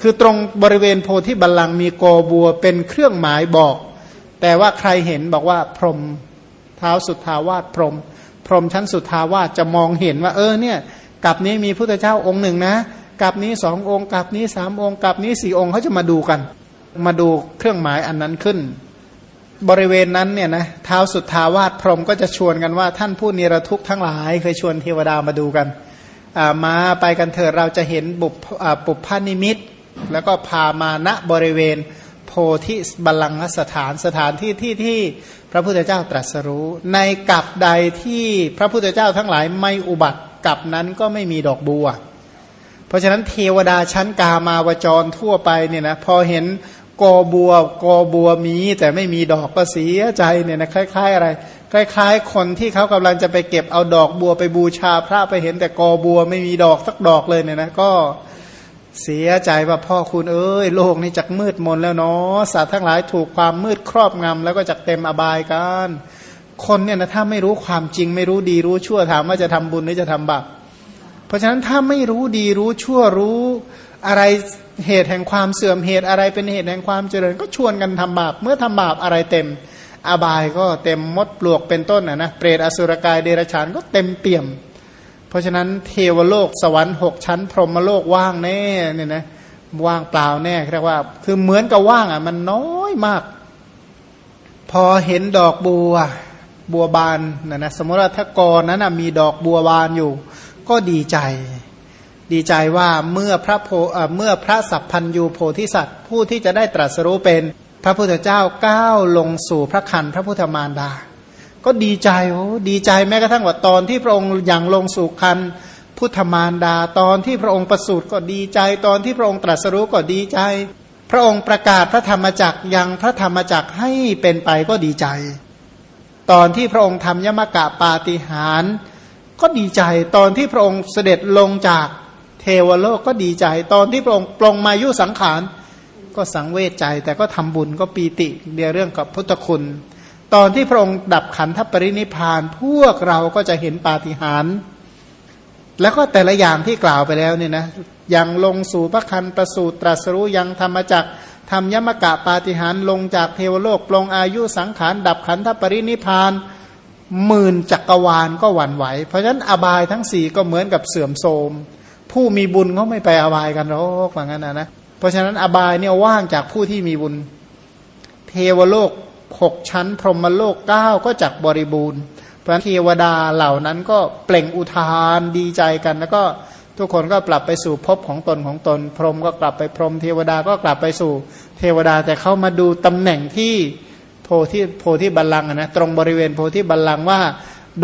คือตรงบริเวณโพธิบัลลังก์มีโกบัวเป็นเครื่องหมายบอก แต่ว่าใครเห็นบอกว่าพรหมเท้าสุทธาวาสพรหมพรหมชั้นสุทธาวาสจะมองเห็นว่า เออเนี่ยกับนี้มีพุทธเจ้าองค์หนึ่งนะกับนี้สององค์กับนี้สามองค์กับนี้สี่องค์เขาจะมาดูกัน มาดูเครื่องหมายอันนั้นขึ้น บริเวณนั้นเนี่ยนะเท้าสุทธาวาสพรหมก็จะชวนกันว่าท่านผู้นิรทุกข์ทั้งหลาย เคยชวนเทวดามาดูกันมาไปกันเถิดเราจะเห็นบุพปุพานิมิต แล้วก็พามาณบริเวณ โพธิบัลลังกสถานสถานที่ที่ที่พระพุทธเจ้าตรัสรู้ ในกับใดที่พระพุทธเจ้าทั้งหลายไม่อุบัติกับนั้นก็ไม่มีดอกบัว เพราะฉะนั้นเทวดาชั้นกามาวจรทั่วไปเนี่ยนะพอเห็นกอบัวกอบัวมีแต่ไม่มีดอกก็เสียใจเนี่ยนะคล้าย ๆ อะไร คล้าย ๆ คนที่เขากำลังจะไปเก็บเอาดอกบัวไปบูชาพระไปเห็นแต่กอบัวไม่มีดอกสักดอกเลยเนี่ยนะก็ เสียใจว่าพ่อคุณเอ้ยโลกนี้จักมืดมนแล้วเนาะสัตว์ทั้งหลายถูกความมืดครอบงำแล้วก็จักเต็มอบายกันคนเนี่ยนะถ้าไม่รู้ความจริงไม่รู้ดีรู้ชั่วถามว่าจะทำบุญหรือจะทำบาปเพราะฉะนั้นถ้าไม่รู้ดีรู้ชั่วรู้อะไรเหตุแห่งความเสื่อมเหตุอะไรเป็นเหตุแห่งความเจริญ ก็ชวนกันทำบาปเมื่อทำบาปอะไรเต็ม อบายก็เต็มมดปลวกเป็นต้นนะนะเปรตอสุรกายเดรัจฉานก็เต็มเปี่ยม เพราะฉะนั้นเทวโลกสวรรค์หกชั้น พรหมโลกว่างแน่เนี่ยนะว่างเปล่าแน่เรียกว่า คือเหมือนกับว่างอะ มันน้อยมาก พอเห็นดอกบัวบัวบานนะนะสมมติว่าถ้ากอนั้นมีดอกบัวบานอยู่ ก็ดีใจ ดีใจว่าเมื่อพระโพเมื่อพระสัพพัญยูโพธิสัตว์ ผู้ที่จะได้ตรัสรู้เป็นพระพุทธเจ้าก้าวลงสู่พระคันพระพุทธมารดา ก็ดีใจโอ้ดีใจแม้กระทั่งว่าตอนที่พระองค์อย่างลงสู่คันพุทธมารดาตอนที่พระองค์ประสูติก็ดีใจ ตอนที่พระองค์ตรัสรู้ก็ดีใจ พระองค์ประกาศพระธรรมจักรยังพระธรรมจักรให้เป็นไปก็ดีใจ ตอนที่พระองค์ทำยมกะปาฏิหารก็ดีใจ ตอนที่พระองค์เสด็จลงจากเทวโลกก็ดีใจ ตอนที่พระองค์ปลงมายุสังขารก็สังเวชใจ แต่ก็ทำบุญก็ปีติเดียเรื่องกับพุทธคุณ ตอนที่พระองค์ดับขันธปรินิพาน พวกเราก็จะเห็นปาฏิหาริย์แล้วก็แต่ละอย่างที่กล่าวไปแล้วเนี่ยนะยังลงสู่พระคันประสูตรตรัสรู้ยังธรรมจักทำยมกะปาฏิหาริย์ลงจากเทวโลกปลงอายุสังขารดับขันธปรินิพานหมื่นจักรวาลก็หวั่นไหว เพราะฉะนั้นอบายทั้งสี่ก็เหมือนกับเสื่อมโทรมผู้มีบุญเขาไม่ไปอบายกันหรอกว่างั้นนะนะเพราะฉะนั้นอบายเนี่ยว่างจากผู้ที่มีบุญ เทวโลก หกชั้น พรหมโลกเก้าก็จักบริบูรณ์พระเทวดาเหล่านั้นก็เปล่งอุทานดีใจกัน แล้วก็ทุกคนก็กลับไปสู่ภพของตนของตน พรหมก็กลับไปพรหมเทวดาก็กลับไปสู่เทวดาแต่เข้ามาดูตำแหน่งที่โพธิโพธิบัลลังก์นะตรงบริเวณโพธิบัลลังก์ว่า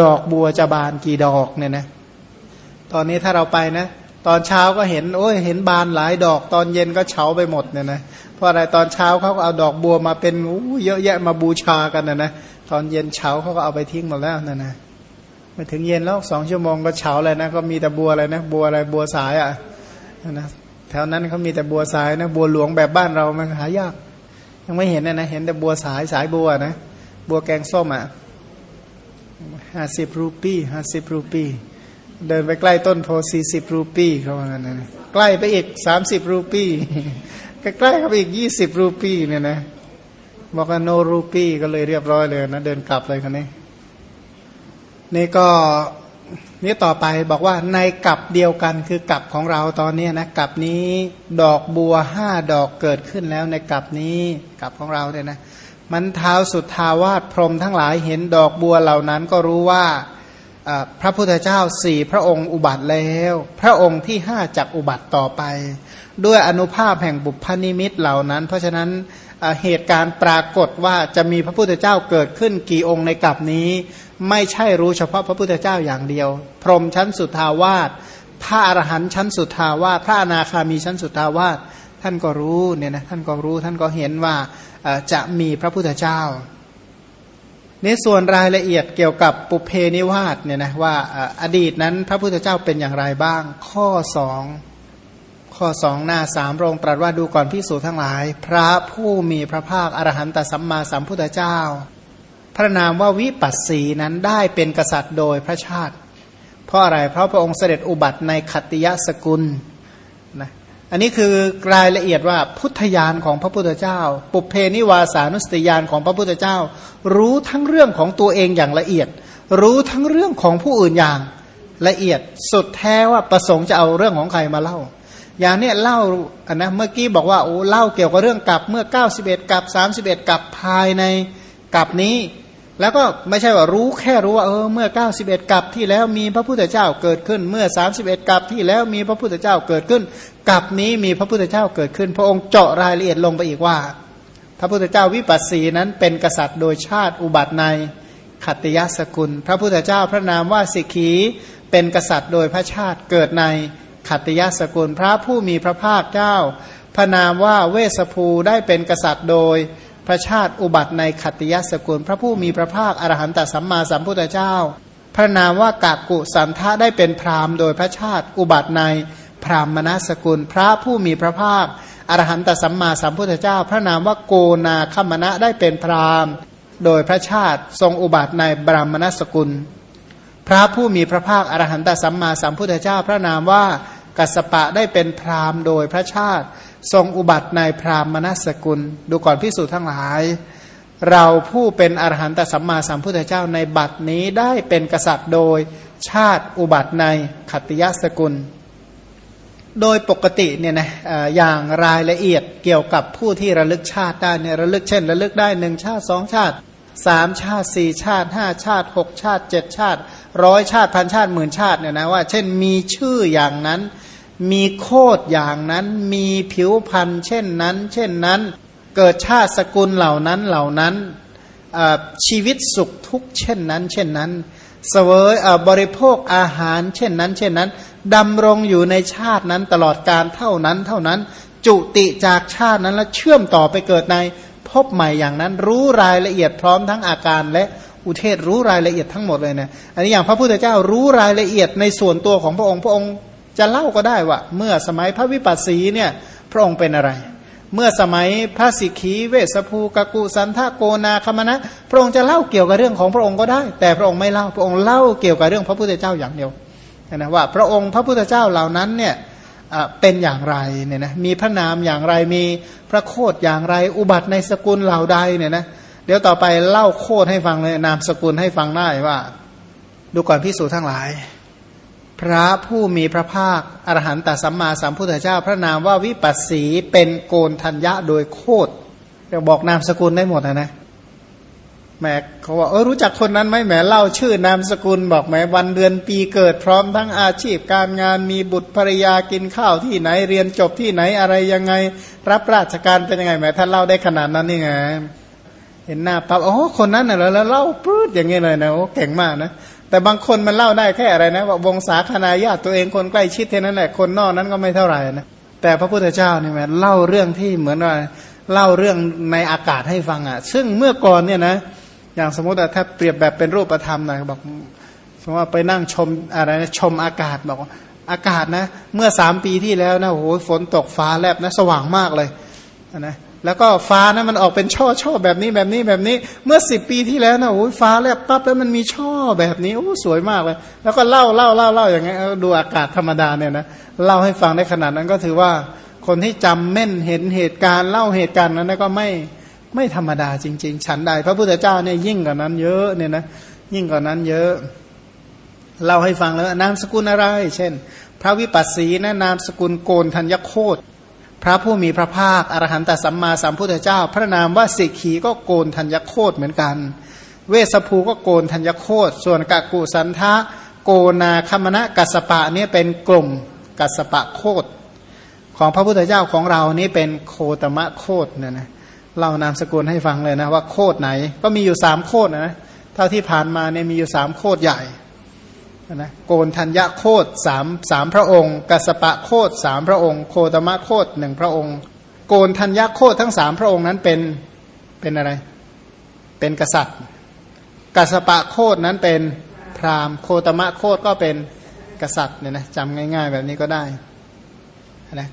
ดอกบัวจะบานกี่ดอกเนี่ยนะ ตอนนี้ถ้าเราไปนะ ตอนเช้าก็เห็นโอ้ยเห็นบานหลายดอก ตอนเย็นก็เฉาไปหมดเนี่ยนะเพราะอะไรตอนเช้าเขาก็เอาดอกบัวมาเป็นเยอะแยะมาบูชากันนะนะตอนเย็นเช้าเขาก็เอาไปทิ้งหมดแล้วนะนะม่ถึงเย็นแล้วสองชั่วโมงก็เฉาเลยนะก็มีแต่บัวอะไรนะบัวอะไรบัวสายอะนะแถวนั้นเขามีแต่บัวสายนะบัวหลวงแบบบ้านเรามันหายาก ยังไม่เห็นนะนะเห็นแต่บัวสายสายบัวนะบัวแกงส้มอะห้าสิบรูปีห้าสิบรูปี เดินไปใกล้ต้นโพสี่สิบรูปีเขาว่างั้นนะใกล้ไปอีกสามสิบรูปีใกล้ๆเข้าไปอีกยี่สิบรูปีเนี่ยนะบอกว่าโนรูปีก็เลยเรียบร้อยเลยนะเดินกลับเลยคนนี้ นี่ก็นี่ต่อไปบอกว่าในกลับเดียวกันคือกลับของเราตอนนี้นะกลับนี้ดอกบัวห้าดอกเกิดขึ้นแล้วในกลับนี้กลับของเราเนี่ยนะ มันเท้าสุดทาวาสพรมทั้งหลายเห็นดอกบัวเหล่านั้นก็รู้ว่า พระพุทธเจ้าสี่พระองค์อุบัติแล้ว พระองค์ที่ห้าจักอุบัติต่อไป ด้วยอนุภาพแห่งบุพนิมิตเหล่านั้น เพราะฉะนั้นเหตุการณ์ปรากฏว่าจะมีพระพุทธเจ้าเกิดขึ้นกี่องค์ในกลับนี้ ไม่ใช่รู้เฉพาะพระพุทธเจ้าอย่างเดียว พรหมชั้นสุทาวาสพระอรหันต์ชั้นสุทาวาสพระอนาคามีชั้นสุทาวาสท่านก็รู้เนี่ยนะท่านก็รู้ท่านก็เห็นว่าจะมีพระพุทธเจ้า นส่วนรายละเอียดเกี่ยวกับปุเพนิวาสเนี่ยนะว่าอดีตนั้นพระพุทธเจ้าเป็นอย่างไรบ้าง ข้อสองข้อสองหน้าสามโรงตรัสว่าดูก่อนพิสูจทั้งหลาย พระผู้มีพระภาคอรหันตสัมมาสัมพุทธเจ้า พระนามว่าวิปัสสีนั้นได้เป็นกษัตริย์โดยพระชาติ เพราะอะไรเพราะพระองค์เสด็จอุบัติในขัตติยสกุล อันนี้คือรายละเอียดว่าพุทธญาณของพระพุทธเจ้า ปุเพนิวาสานุสติญาณของพระพุทธเจ้า รู้ทั้งเรื่องของตัวเองอย่างละเอียด รู้ทั้งเรื่องของผู้อื่นอย่างละเอียดสุดแท้ว่าประสงค์จะเอาเรื่องของใครมาเล่า อย่างนี้เล่าอันนะเมื่อกี้บอกว่าโอ้เล่าเกี่ยวกับเรื่องกับเมื่อ 91กับ31กับภายในกับนี้ แล้วก็ไม่ใช่ว่ารู้แค่รู้ว่าเออเมื่อ 91กับที่แล้วมีพระพุทธเจ้าเกิดขึ้น เมื่อ 31กับที่แล้วมีพระพุทธเจ้าเกิดขึ้นกับนี้มีพระพุทธเจ้าเกิดขึ้น พระองค์เจาะรายละเอียดลงไปอีกว่า พระพุทธเจ้าวิปัสสีนั้นเป็นกษัตริย์โดยชาติอุบัติในขัตติยสกุล พระพุทธเจ้าพระนามว่าสิกขีเป็นกษัตริย์โดยพระชาติเกิดในขัตติยสกุล พระผู้มีพระภาคเจ้า พระนามว่าเวสภูได้เป็นกษัตริย์โดย พระชาติอุบัติในขัตติยสกุล พระผู้มีพระภาคอรหันตสัมมาสัมพุทธเจ้า พระนามว่ากากุสันทะได้เป็นพราหมณ์โดยพระชาติอุบัติในพราหมณสกุล พระผู้มีพระภาคอรหันตสัมมาสัมพุทธเจ้า พระนามว่าโกนาคมณะได้เป็นพราหมณ์ โดยพระชาติทรงอุบัติในบรามณสกุล พระผู้มีพระภาคอรหันตสัมมาสัมพุทธเจ้า พระนามว่ากัสปะได้เป็นพราหมณ์โดยพระชาติ ทรงอุบัติในพราหมณสกุล ดูก่อนพิสูจน์ทั้งหลาย เราผู้เป็นอรหันตสัมมาสัมพุทธเจ้าในบัดนี้ได้เป็นกษัตริย์โดยชาติอุบัติในขัตติยสกุล โดยปกติเนี่ยนะอย่างรายละเอียดเกี่ยวกับผู้ที่ระลึกชาติได้เนี่ยระลึกเช่น ระลึกได้หนึ่งชาติสองชาติสามชาติสี่ชาติห้าชาติหกชาติเจ็ดชาติร้อยชาติพันชาติหมื่นชาติเนี่ยนะว่า เช่นมีชื่ออย่างนั้น มีโคดอย่างนั้นมีผิวพันธ์เช่นนั้น เช่นนั้น เกิดชาติสกุลเหล่านั้นเหล่านั้นชีวิตสุขทุกเช่นนั้น เช่นนั้น เสวยบริโภคอาหาร เช่นนั้น เช่นนั้นดำรงอยู่ในชาตินั้นตลอดการเท่านั้น เท่านั้น จุติจากชาตินั้นแล้วเชื่อมต่อไปเกิดในพบใหม่อย่างนั้น รู้รายละเอียดพร้อมทั้งอาการและอุเทศรู้รายละเอียดทั้งหมดเลยนะอันนี้อย่างพระพุทธเจ้ารู้รายละเอียดในส่วนตัวของพระองค์พระองค์ จะเล่าก็ได้ว่า เมื่อสมัยพระวิปัสสีเนี่ยพระองค์เป็นอะไร เมื่อสมัยพระสิกขีเวสภูกกุสันทโกนาคมณะพระองค์จะเล่าเกี่ยวกับเรื่องของพระองค์ก็ได้ แต่พระองค์ไม่เล่าพระองค์เล่าเกี่ยวกับเรื่องพระพุทธเจ้าอย่างเดียวนะว่า พระองค์พระพุทธเจ้าเหล่านั้นเนี่ยเป็นอย่างไรเนี่ยนะมีพระนามอย่างไรมีพระโคดอย่างไรอุบัติในสกุลเหล่าใดเนี่ยนะเดี๋ยวต่อไปเล่าโคดให้ฟังเลยนามสกุลให้ฟังได้ว่า ดูก่อนพิสูจทั้งหลาย พระผู้มีพระภาคอรหันตสัมมาสัมพุทธเจ้า พระนามว่าวิปัสสีเป็นโกนทัญญะโดยโคตรจะบอกนามสกุลได้หมดนะนะแหมเขาบอกเออรู้จักคนนั้นไหมแหมเล่าชื่อนามสกุลบอกแหมวันเดือนปีเกิดพร้อมทั้งอาชีพการงานมีบุตรภรรยากินข้าวที่ไหนเรียนจบที่ไหนอะไรยังไง รับราชการเป็นยังไงแหมท่านเล่าได้ขนาดนั้นนี่ไงเห็นหน้าปั๊บอ๋อคนนั้นน่ะแล้วเล่าปื๊ดอย่างเงี้เลยนะโอ้เก่งมากนะ แต่บางคนมันเล่าได้แค่อะไรนะว่าวงศาคณาญาติตัวเองคนใกล้ชิดเท่านั้นแหละคนนอกนั้นก็ไม่เท่าไหร่นะแต่พระพุทธเจ้านี่แมเล่าเรื่องที่เหมือนว่าเล่าเรื่องในอากาศให้ฟังอะ ซึ่งเมื่อก่อนเนี่ยนะอย่างสมมติถ้าเปรียบแบบเป็นรูปธรรมหน่อยบอกสมมติว่าไปนั่งชมอะไรนะชมอากาศบอกอากาศนะ เมื่อสามปีที่แล้วนะโอ้โหฝนตกฟ้าแลบนะสว่างมากเลยนะ แล้วก็ฟ้านะมันออกเป็นช่อช่อแบบนี้แบบนี้แบบนี้ เมื่อสิบปีที่แล้วนะโอ้ยฟ้าแลบปั๊บแล้วมันมีช่อแบบนี้โอ้สวยมากเลย แล้วก็เล่าเล่าเล่าเล่าอย่างเงี้ยดูอากาศธรรมดาเนี่ยนะเล่าให้ฟังได้ขนาดนั้นก็ถือว่าคนที่จำแม่นเห็นเหตุการณ์เล่าเหตุการณ์นั้นก็ไม่ไม่ธรรมดาจริง ๆ ฉันใดพระพุทธเจ้าเนี่ยยิ่งกว่านั้นเยอะเนี่ยนะยิ่งกว่านั้นเยอะเล่าให้ฟังแล้วนามสกุลอะไร เช่น พระวิปัสสีนะนามสกุลโกนธัญโคต พระผู้มีพระภาคอรหันตสัมมาสัมพุทธเจ้า พระนามว่าสิกขีก็โกนธัญโคตเหมือนกัน เวสภูก็โกนธัญโคตส่วนกากุสันทะโกนาคมณะกัสปะเนี่ยเป็นกลุ่มกัสปะโคตของพระพุทธเจ้าของเรานี่เป็นโคตมะโคตเนี่ยนะเล่านามสกุลให้ฟังเลยนะว่าโคตไหน ก็มีอยู่สามโคตนะเท่าที่ผ่านมาเนี่ยมีอยู่สามโคตใหญ่ นะโกนธัญญาโคตสามสามพระองค์กัสปะโคตสามพระองค์ โคตมะโคตหนึ่งพระองค์ โกนธัญญาโคตทั้งสามพระองค์นั้นเป็นเป็นอะไร เป็นกษัตริย์กัสปะโคตนั้นเป็นพราหมณ์ โคตมะโคตก็เป็นกษัตริย์เนี่ยนะจำง่าย ๆ แบบนี้ก็ได้นะ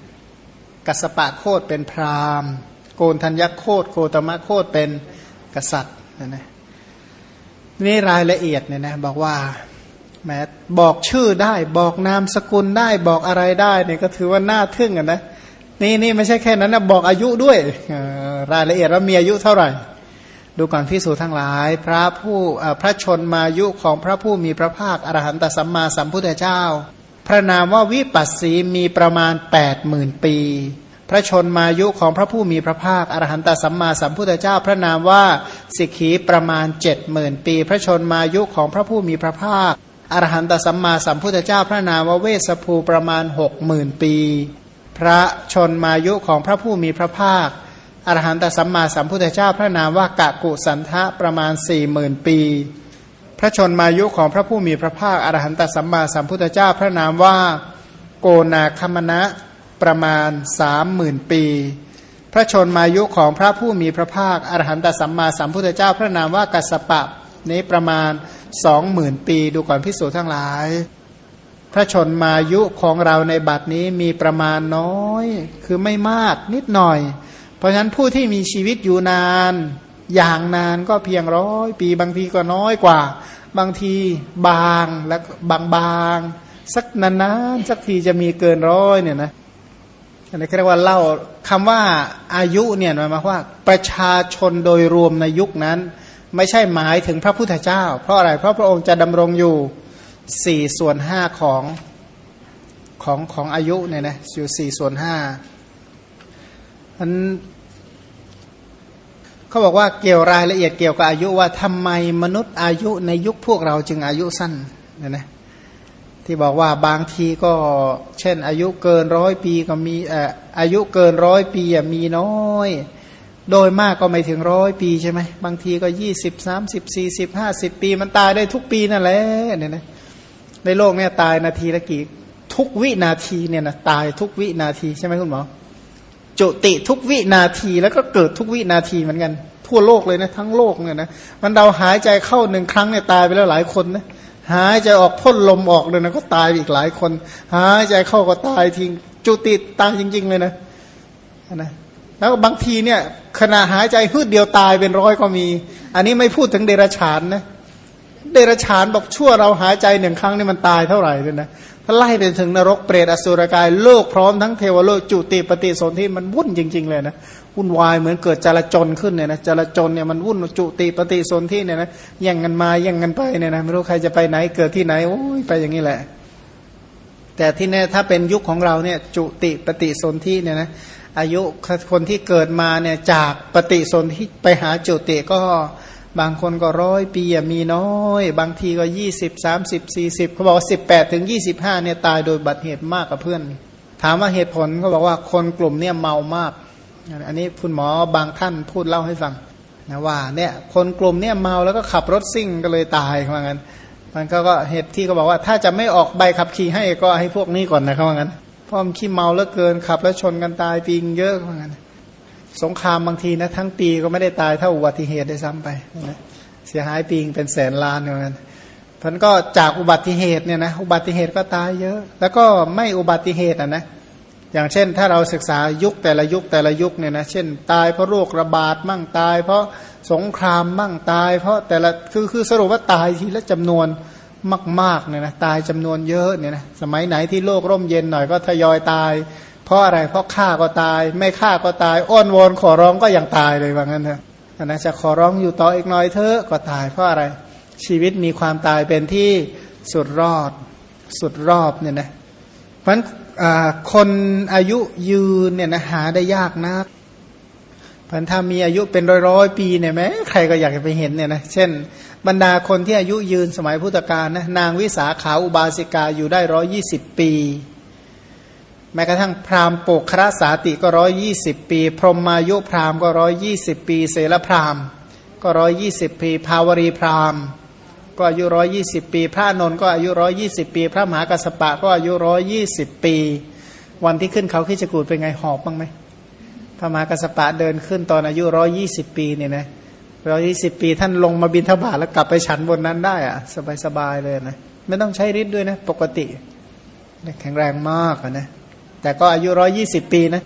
กัสปะโคตเป็นพราหมณ์ โกนธัญญาโคตโคตมะโคตเป็นกษัตริย์นะนะนี่รายละเอียดเนี่ยนะบอกว่า แม้บอกชื่อได้บอกนามสกุลได้บอกอะไรได้เนี่ยก็ถือว่าน่าทึ่งอะนะนี่นี่ไม่ใช่แค่นั้นนะบอกอายุด้วยรายละเอียดว่ามีอายุเท่าไหร่ ดูก่อนพิสูจทั้งหลาย พระผู้พระชนมายุของพระผู้มีพระภาคอรหันตสัมมาสัมพุทธเจ้า พระนามว่าวิปัสสีมีประมาณ8ปดหมื่นปี พระชนมายุของพระผู้มีพระภาคอรหันตสัมมาสัมพุทธเจ้า พระนามว่าสิกขีประมาณเจ็ดหมื่นปี พระชนมายุของพระผู้มีพระภาค อรหันตสัมมาสัมพุทธเจ้าพระนามวเวสภูประมาณหกหมื่นปี พระชนมายุของพระผู้มีพระภาค อรหันตสัมมาสัมพุทธเจ้าพระนามว่ากะกุสันทะประมาณสี่หมื่นปี พระชนมายุของพระผู้มีพระภาค อรหันตสัมมาสัมพุทธเจ้าพระนามว่า โกนาคมณะประมาณสามหมื่นปี พระชนมายุของพระผู้มีพระภาค อรหันตสัมมาสัมพุทธเจ้าพระนามว่ากัสปะ นี้ประมาณสองหมื่นปีดูก่อนพิสูจน์ทั้งหลาย พระชนมายุของเราในบัดนี้มีประมาณน้อย คือไม่มากนิดหน่อย เพราะฉะนั้นผู้ที่มีชีวิตอยู่นาน อย่างนานก็เพียงร้อยปีบางทีก็น้อยกว่า บางทีบางแล้วบางบางสักนานๆสักทีจะมีเกินร้อยเนี่ยนะอันนี้เรียกว่าเล่าคำว่าอายุเนี่ยหมายความว่าประชาชนโดยรวมในยุคนั้น ไม่ใช่หมายถึงพระพุทธเจ้า เพราะอะไรเพราะพระองค์จะดำรงอยู่สี่ส่วนห้าของของของอายุเนี่ยนะอยู่สี่ส่วนห้าอันเขาบอกว่าเกี่ยวรายละเอียดเกี่ยวกับอายุว่าทำไมมนุษย์อายุในยุคพวกเราจึงอายุสั้นเนี่ยนะที่บอกว่าบางทีก็เช่น อายุเกินร้อยปีก็มีออายุเกินร้อยปีมีน้อย โดยมากก็ไม่ถึงร้อยปีใช่ไหมบางทีก็ยี่สิบสามสิบสี่สิบห้าสิบปีมันตายได้ทุกปีนั่นแหละเนี่ยนะในโลกเนี่ยตายนาทีละกี่ทุกวินาทีเนี่ยนะตายทุกวินาทีใช่ไหมคุณหมอจุติทุกวินาทีแล้วก็เกิดทุกวินาทีเหมือนกัน ทั่วโลกเลยนะทั้งโลกเนี่ยนะมันเราหายใจเข้าหนึ่งครั้งเนี่ยตายไปแล้วหลายคนนะหายใจออกพ่นลมออกเลยนะก็ตายอีกหลายคน หายใจเข้าก็ตายทิ้งจุติตายจริง ๆ เลยนะนะ แล้วบางทีเนี่ยขณะหายใจพืดเดียวตายเป็นร้อยก็มี อันนี้ไม่พูดถึงเดรัจฉานนะเดรัจฉานบอกชั่วเราหายใจหนึ่งครั้งนี่มันตายเท่าไหร่เลยนะถ้าไล่ไปถึงนรกเปรตอสุรกายโลกพร้อมทั้งเทวโลกจุติปฏิสนธิมันวุ่นจริง ๆ เลยนะวุ่นวายเหมือนเกิดจาจนขึ้นเนี่ยนะจาจนเนี่ยมันวุ่นจุติปฏิสนธิเนี่ยนะแย่งกันมาแย่งกันไปเนี่ยนะไม่รู้ใครจะไปไหนเกิดที่ไหนโอ้ยไปอย่างนี้แหละ แต่ที่แน่ถ้าเป็นยุคของเราเนี่ยจุติปฏิสนธิเนี่ยนะ อายุคนที่เกิดมาเนี่ยจากปฏิสนธิไปหาจุติก็บางคนก็ร้อยปีมีน้อย บางทีก็ยี่สิบสามสิบสี่สิบเขาบอกสิบแปดถึงยี่สิบห้าเนี่ยตายโดยบัติเหตุมากกับเพื่อน ถามว่าเหตุผลเขาบอกว่าคนกลุ่มเนี่ยเมามาก อันนี้คุณหมอบางท่านพูดเล่าให้ฟังนะว่าเนี่ยคนกลุ่มเนี่ยเมาแล้วก็ขับรถซิ่งก็เลยตายเขาว่างั้นมันก็ก็เหตุที่เขาบอกว่าถ้าจะไม่ออกใบขับขี่ให้ก็ให้พวกนี้ก่อนนะเขาว่างั้น พราะมันขี้เมาแล้วเกินขับ แล้วชนกันตายปีงเยอะเหมือนกันสงครามบางทีนะทั้งปีก็ไม่ได้ตายเท่าอุบัติเหตุได้ซ้ำไปนะเสียหายปีงเป็นแสนล้านเหมือนกันพันก็จากอุบัติเหตุเนี่ยนะอุบัติเหตุก็ตายเยอะ แล้วก็ไม่อุบัติเหตุอะนะอย่างเช่น ถ้าเราศึกษายุคแต่ละยุคแต่ละยุคเนี่ยนะเช่น ตายเพราะโรคระบาดมั่งตาย เพราะสงครามมั่งตาย เพราะแต่ละคือคือสรุปว่าตายทีละจำนวน มากๆเนี่ยนะตายจำนวนเยอะเนี่ยนะสมัยไหนที่โลกร่มเย็นหน่อยก็ทยอยตาย เพราะอะไรเพราะฆ่าก็ตาย ไม่ฆ่าก็ตาย อ้อนวอนขอร้องก็ยังตายเลยว่างั้นเถอะนะจะขอร้องอยู่ต่ออีกหน่อยเถอะก็ตายเพราะอะไรชีวิตมีความตายเป็นที่สุดรอดสุดรอบเนี่ยนะเพราะคนอายุยืนเนี่ยนะหาได้ยากนะพันถ้ามีอายุเป็นร้อยร้อยปีเนี่ยไหมใครก็อยากจะไปเห็นเนี่ยนะเช่น บรรดาคนที่อายุยืนสมัยพุทธกาลนะนางวิสาขาอุบาสิกาอยู่ได้ร้อยี่สิบปี แม้กระทั่งพราหมณ์ปกคราสาติก็ร้อยี่สิบปี พรหมายุพราหมณ์ก็ร้อยี่สิบปี เสลพราหมณ์ก็ร้อยี่สิบปี ภาวรีพราหมณ์ก็อายุร้อยี่สิบปี พระนนท์ก็อายุร้อยี่สิบปี พระมหากัสปะก็อายุร้อยี่สิบปี วันที่ขึ้นเขาขี้จกูดเป็นไงหอบบ้างไหมพระมหากัสปะเดินขึ้นตอนอายุร้อยี่สิบปีเนี่ยนะ ร้อยี่สิบปีท่านลงมาบินทบาทแล้วกลับไปฉันบนนั้นได้อะสบายๆเลยนะไม่ต้องใช้ฤทธิ์ด้วยนะ ปกติแข็งแรงมากนะแต่ก็อายุร้อยี่สิบปีนะ